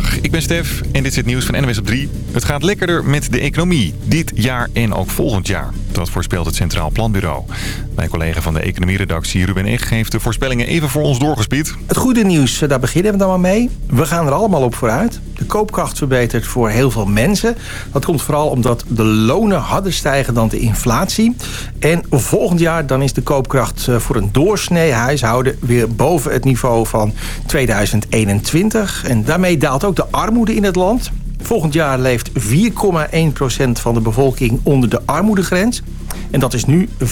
Ik ben Stef en dit is het nieuws van NWS op 3. Het gaat lekkerder met de economie, dit jaar en ook volgend jaar. Dat voorspelt het Centraal Planbureau. Mijn collega van de economieredactie Ruben Eg heeft de voorspellingen even voor ons doorgespied. Het goede nieuws, eh, daar beginnen we dan maar mee. We gaan er allemaal op vooruit. De koopkracht verbetert voor heel veel mensen. Dat komt vooral omdat de lonen harder stijgen dan de inflatie. En volgend jaar dan is de koopkracht eh, voor een doorsnee huishouden... weer boven het niveau van 2021. En daarmee daalt ook de armoede in het land. Volgend jaar leeft 4,1% van de bevolking onder de armoedegrens. En dat is nu 4,5%.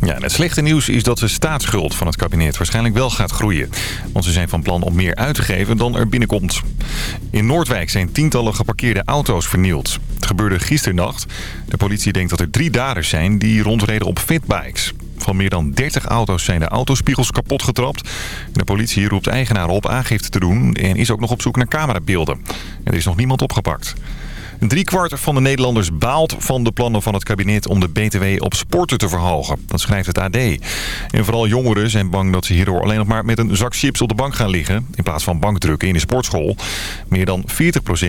Ja, het slechte nieuws is dat de staatsschuld van het kabinet waarschijnlijk wel gaat groeien. Want ze zijn van plan om meer uit te geven dan er binnenkomt. In Noordwijk zijn tientallen geparkeerde auto's vernield. Het gebeurde gisternacht. De politie denkt dat er drie daders zijn die rondreden op fitbikes. Van meer dan 30 auto's zijn de autospiegels kapot getrapt. De politie roept eigenaren op aangifte te doen en is ook nog op zoek naar camerabeelden. Er is nog niemand opgepakt. Drie kwart van de Nederlanders baalt van de plannen van het kabinet om de BTW op sporten te verhogen. Dat schrijft het AD. En vooral jongeren zijn bang dat ze hierdoor alleen nog maar met een zak chips op de bank gaan liggen. In plaats van bankdrukken in de sportschool. Meer dan 40%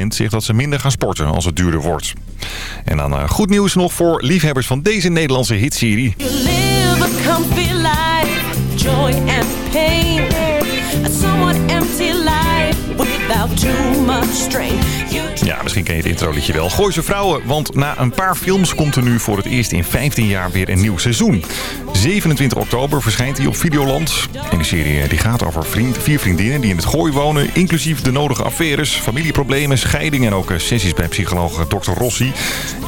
zegt dat ze minder gaan sporten als het duurder wordt. En dan uh, goed nieuws nog voor liefhebbers van deze Nederlandse hitserie. Joy and pain. Ja, misschien ken je het intro-liedje wel. Gooi ze vrouwen, want na een paar films komt er nu voor het eerst in 15 jaar weer een nieuw seizoen. 27 oktober verschijnt hij op Videoland. En de serie die gaat over vriend, vier vriendinnen die in het gooi wonen... inclusief de nodige affaires, familieproblemen, scheiding... en ook sessies bij psycholoog Dr. Rossi.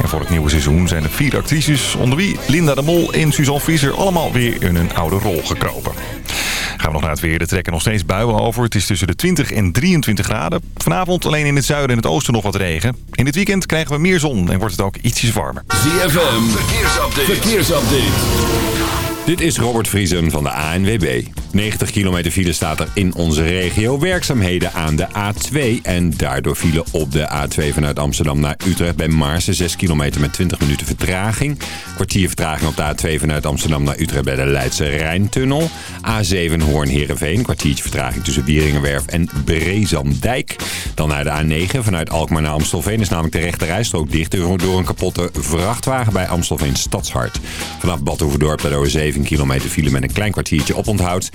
En voor het nieuwe seizoen zijn er vier actrices... onder wie Linda de Mol en Suzanne Visser allemaal weer in een oude rol gekropen. Gaan we nog naar het weer. Er trekken nog steeds buien over. Het is tussen de 20 en 23 graden. Vanavond alleen in het zuiden en het oosten nog wat regen. In dit weekend krijgen we meer zon en wordt het ook ietsjes warmer. ZFM, verkeersupdate. verkeersupdate. Dit is Robert Vriesen van de ANWB. 90 kilometer file staat er in onze regio. Werkzaamheden aan de A2 en daardoor file op de A2 vanuit Amsterdam naar Utrecht bij Maarsen. 6 kilometer met 20 minuten vertraging. Kwartier vertraging op de A2 vanuit Amsterdam naar Utrecht bij de Leidse Rijntunnel. A7 Hoorn-Herenveen. Kwartiertje vertraging tussen Wieringenwerf en Brezandijk. Dan naar de A9 vanuit Alkmaar naar Amstelveen is namelijk de rechte rijstrook dicht door een kapotte vrachtwagen bij Amstelveen Stadshart. Vanaf Badhoevedorp bij de 7 kilometer file met een klein kwartiertje oponthoud.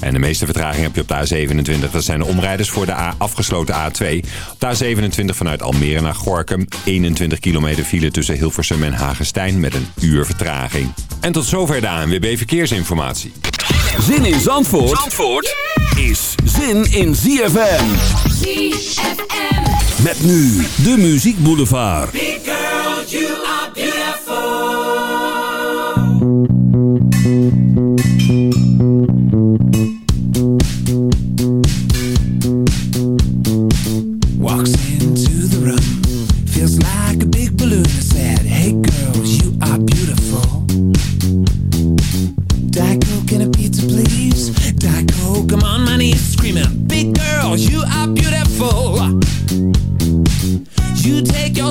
En de meeste vertraging heb je op de A27. Dat zijn de omrijders voor de A afgesloten A2. Op de A27 vanuit Almere naar Gorkum. 21 kilometer file tussen Hilversum en Hagestein met een uur vertraging. En tot zover de ANWB Verkeersinformatie. Zin in Zandvoort, Zandvoort is zin in ZFM. ZFM. Met nu de Muziek Boulevard.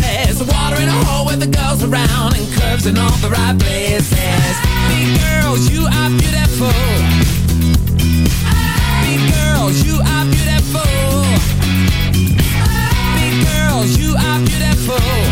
places. Water in a hole with the girls around And curves in all the right places. Big girls, you are beautiful. Big girls, you are beautiful. Big girls, you are beautiful.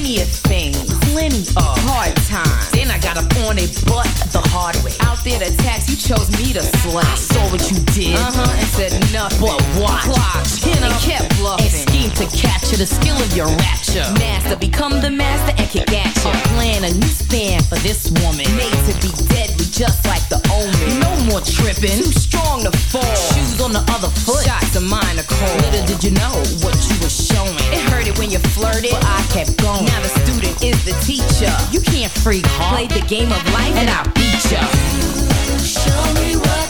plenty of things, plenty of hard times. Then I got up on a butt the hard way. Out there to tax, you chose me to slay. I saw what you did, uh-huh, and said nothing. But watch, clock, chin and kept bluffing. And schemed to capture the skill of your rapture. Master, become the master and kick at you. Uh-huh. plan a new span for this woman. Made to be deadly, just like the omen. No more tripping, too strong to fall. Shoes on the other foot, shots of mine are cold. Little did you know what you were it hurt it when you flirted, but I kept going. Now the student is the teacher. You can't freak hard. Play the game of life and I'll beat ya. Show me what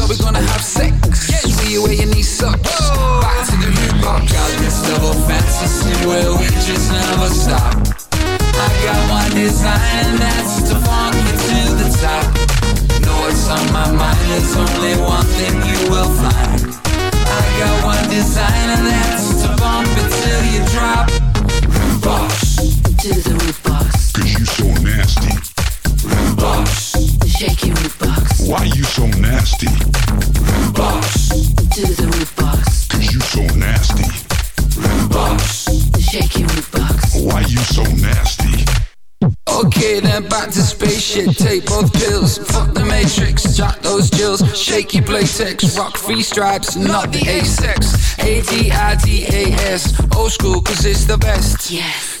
Design to bump you drop. Rudebox, To the Cause you so nasty. box, shake your root box. Why you so nasty? To the Cause you so nasty. box. shake your rudebox. Why you so nasty? Okay, then back to spaceship. Take both pills. Fuck the matrix. Jack those jills. Shake your playtex. Rock free stripes, not the A-sex. A-D-I-D-A-S. Old school, cause it's the best. Yes,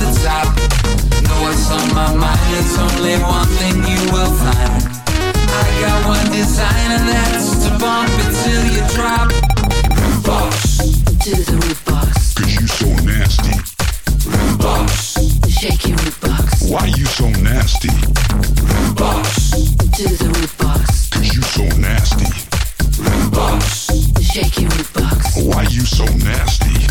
top. Know what's on my mind? There's only one thing you will find. I got one design and that's to bump it till you drop. Rudebox, To the rudebox, Cause you so nasty. root box, shake your root box. Why you so nasty? rudebox, To the rudebox, Cause you so nasty. root box. shake your root box. Why you so nasty?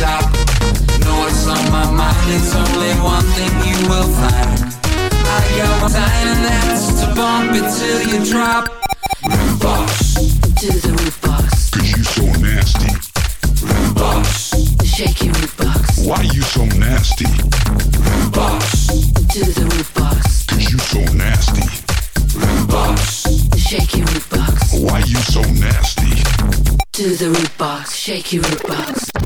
top. Know what's on my mind? There's only one thing you will find. I got one design and that's to bump it till you drop. Rudebox, To the rudebox, Cause you so nasty. rudebox, shake your root box. Why you so nasty? rudebox, To the rudebox, Cause you so nasty. rudebox. shake your root box. Why you so nasty? To the rudebox, shake your rudebox.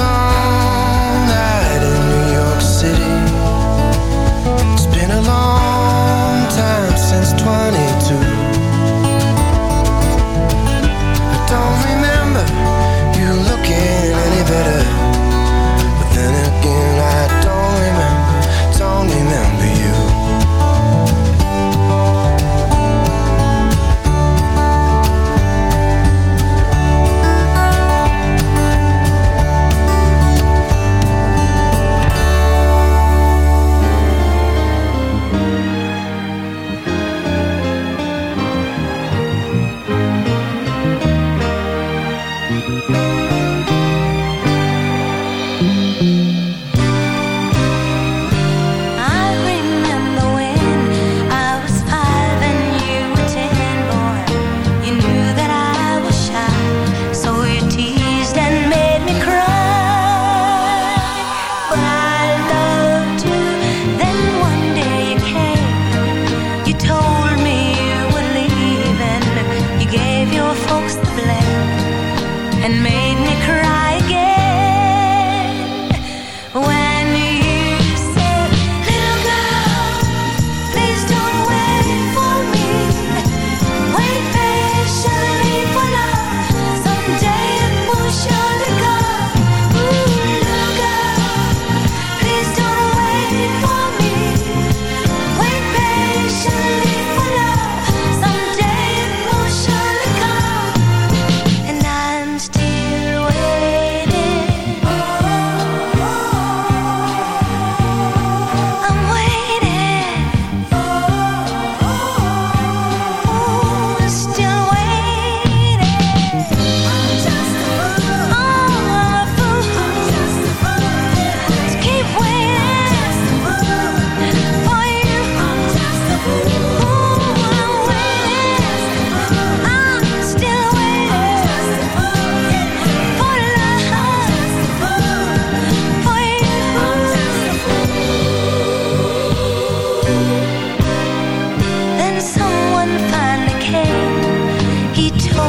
sweet.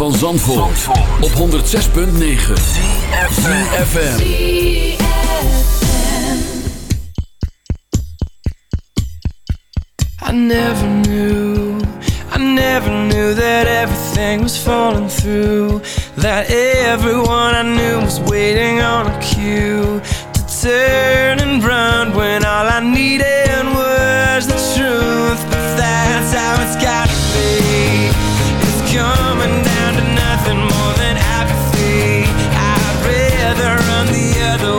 van Zandvoort, op 106.9 CFFM I never knew I never knew that everything was falling through. That everyone I knew was waiting on a cue To turn and run when all I needed was the truth. But that's how it's gotta be. coming down to nothing more than apathy. I'd rather run the other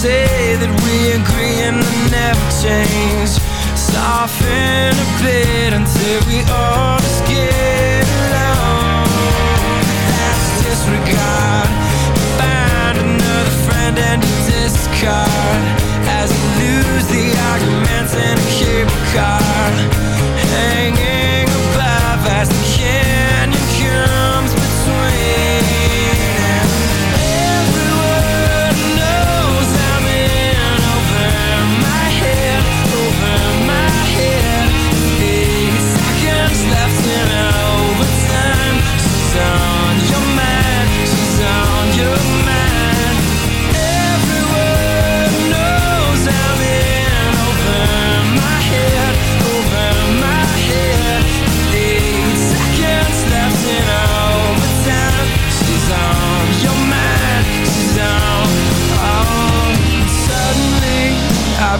say that we agree and never change. Soften a bit until we all just get along. That's disregard. Find another friend and discard. As you lose the arguments and keep a car, Hanging above as the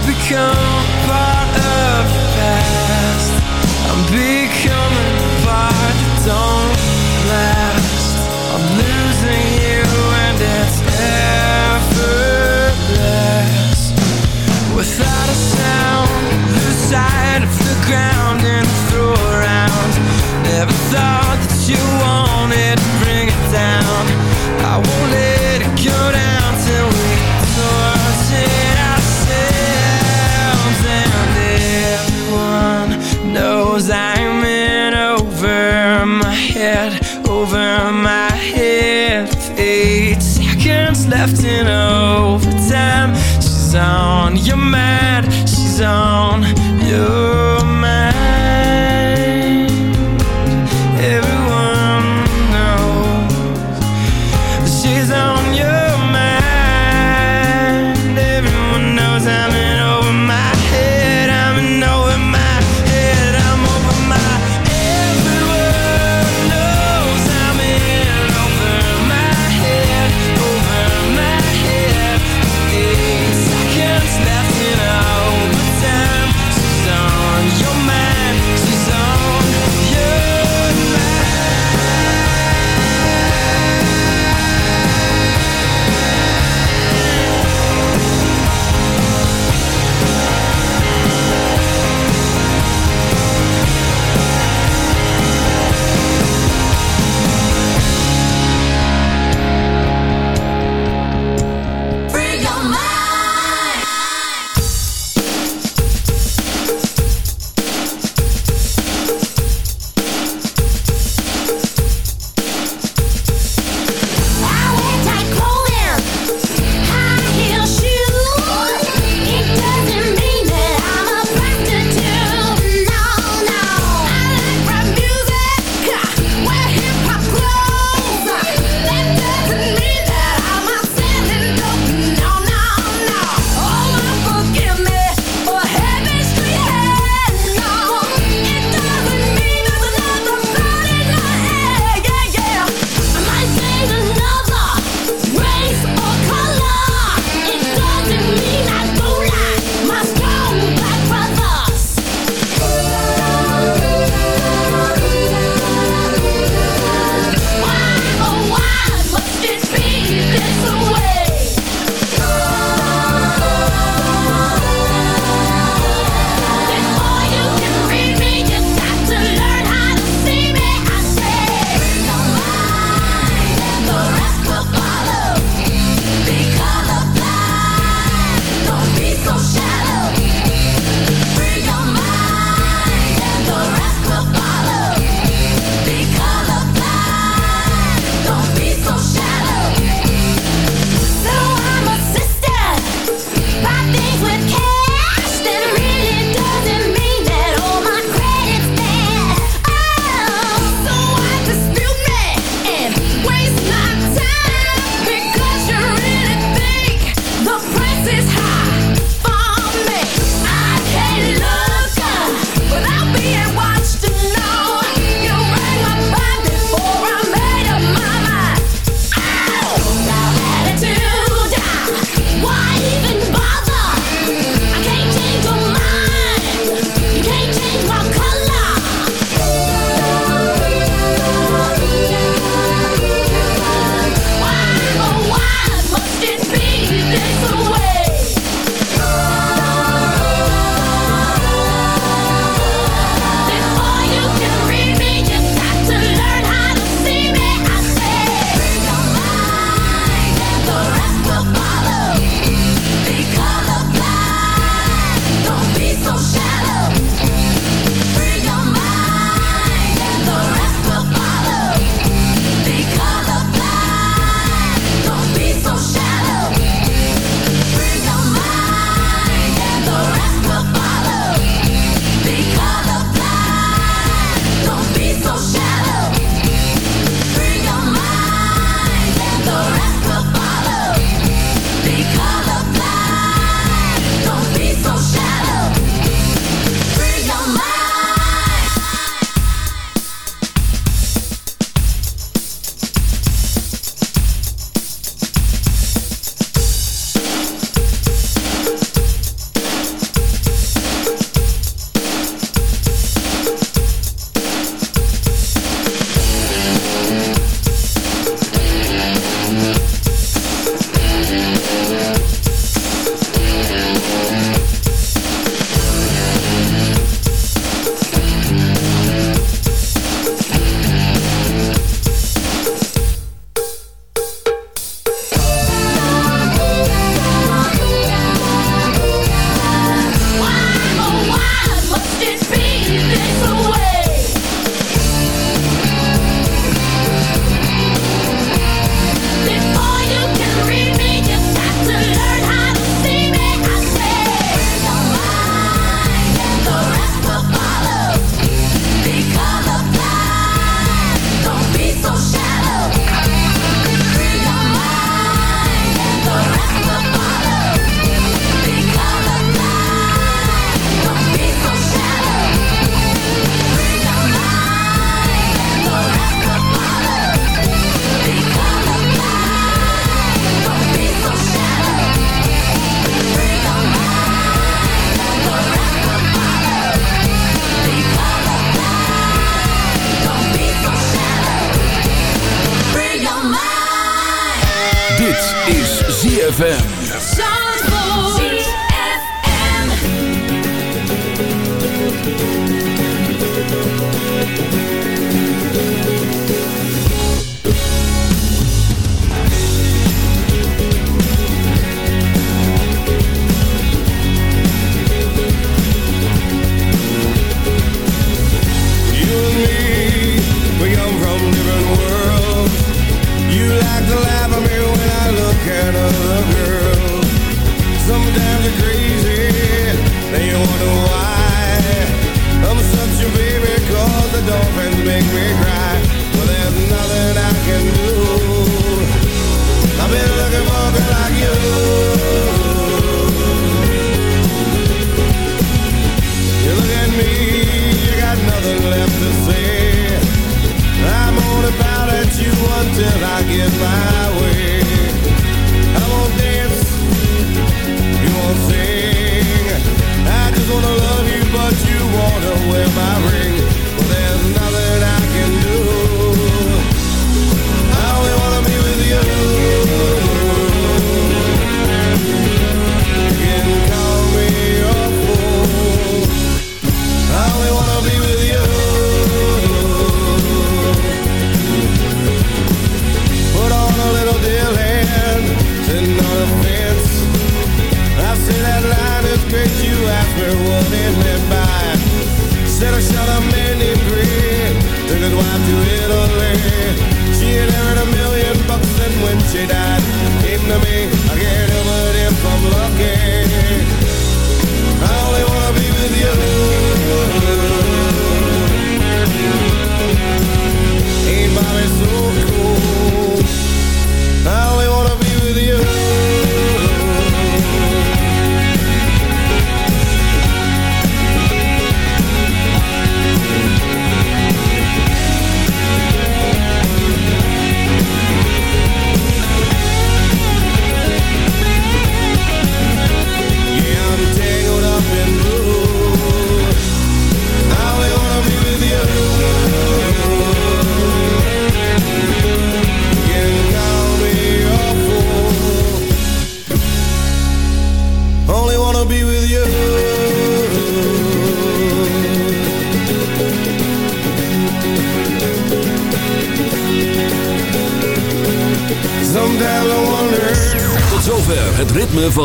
become